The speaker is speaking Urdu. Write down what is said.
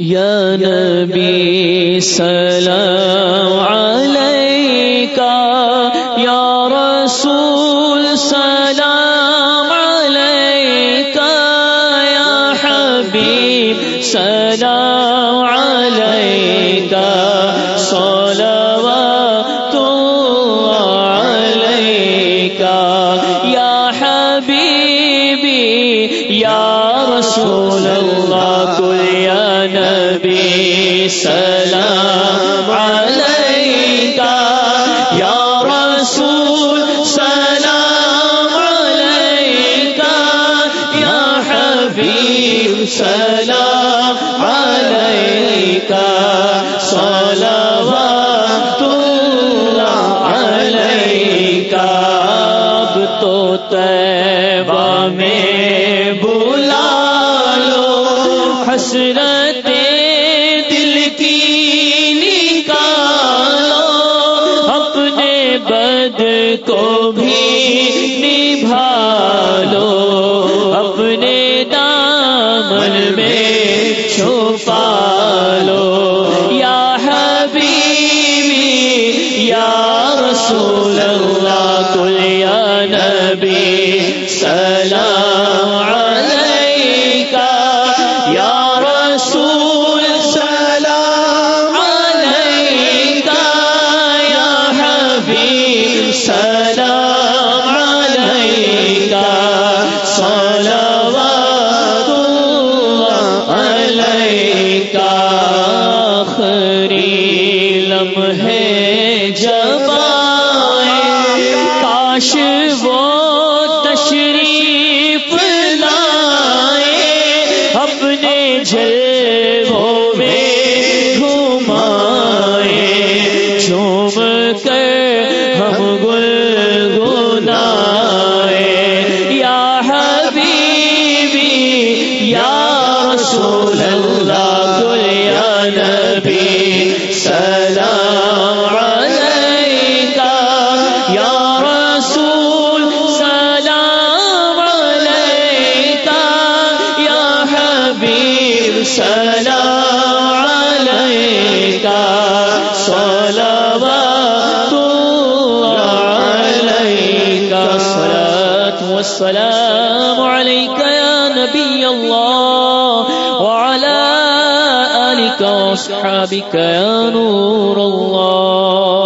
یا نبی سلام علیکہ یا رسول سلام علیکہ، یا رسول، سلام علیکہ، یا حبیب، سلام علیکہ صلوات اللہ علیکہ۔ اب تو طیبہ رسول اللہ کل یا نبی سلام علیکہ، یا رسول سلام علیکہ، یا حبیب سلام علیکہ، صلوات اللہ علیکہ، آخری لمحے کاش وہ تشریف لائے اپنے جل والسلام علیکہ۔ یا نبی اللہ وعلى آلك وأصحابك يا نور الله